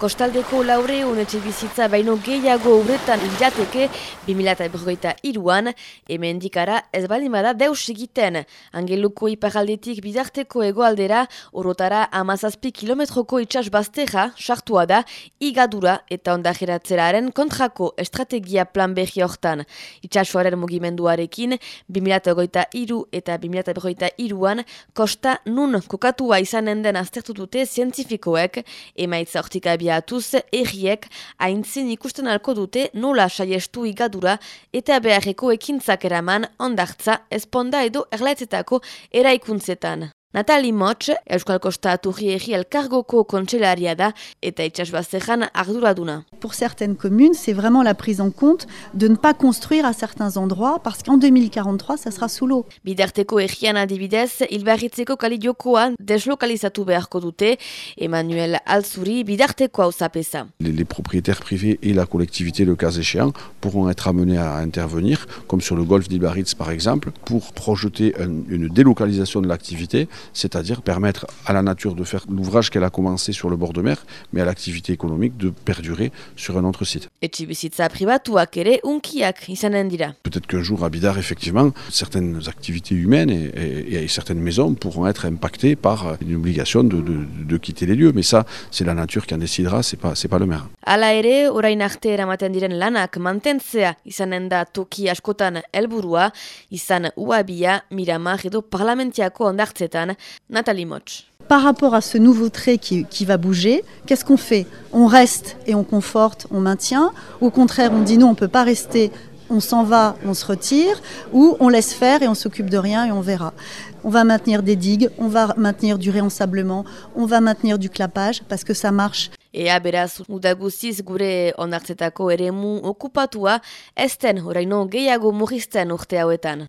Kostaldeko laure unetxe bizitza baino gehiago urretan irateke 2008 iruan, hemen dikara ez balimada deus egiten. Angeluko iparaldetik bidarteko egoaldera, orotara amazazpi kilometroko itxas bazteja, sartua da, igadura eta ondajeratzeraren kontrako estrategia plan behi hortan. Itxasuaren mugimenduarekin, 2008 iru eta 2008 iruan, kosta nun kokatua izanen den aztertu dute zientifikoek, emaitza hortik abiatuz, erriek haintzin ikusten alko dute nola saiestu igadura eta beharreko ekintzak eraman ondartza esponda edo erlaetzetako eraikuntzetan. Natali Motx, Euskal Kosta Aturri elkargoko kontselaria da eta itxasbazejan arduraduna. Pour certaines communes, c'est vraiment la prise en compte de ne pas construire à certains endroits parce qu'en 2043, ça sera sous l'eau. Bidarteko egian adibidez, hilbarritzeko kalidiokoa deslokalizatu beharko dute, Emmanuel Alzuri bidarteko hau zapesa. Les, les propriétaires privés et la collectivité, le cas échéant, pourront être amenés à intervenir, comme sur le golfe d'Ilbaritz par exemple, pour projeter un, une délocalisation de l'activité c'est-à-dire permettre à la nature de faire l'ouvrage qu'elle a commencé sur le bord de mer, mais à l'activité économique de perdurer sur un autre site. Peut-être qu'un jour à Bidar, effectivement, certaines activités humaines et, et, et, certaines maisons pourront être impactées par une obligation de, de, de quitter les lieux, mais ça, c'est la nature qui en décidera, c'est pas, c'est pas le maire. Ere, orain arte eramaten diren lanak mantentzea izanen da toki askotan helburua, izan uabia, miramar edo parlamentiako ondartzetan Nathalie Moch. Par rapport à ce nouveau trait qui, qui va bouger, qu'est-ce qu'on fait? On reste et on conforte, on maintient? Au contraire, on dit non, on ne peut pas rester, on s'en va, on se retire, ou on laisse faire et on s'occupe de rien et on verra. On va maintenir des digues, on va maintenir du réensablement, on va maintenir du clapage parce que ça marche. Ea beraz, udaguziz gure onartzetako eremu okupatua, esten oraino gehiago mugisten urte hauetan.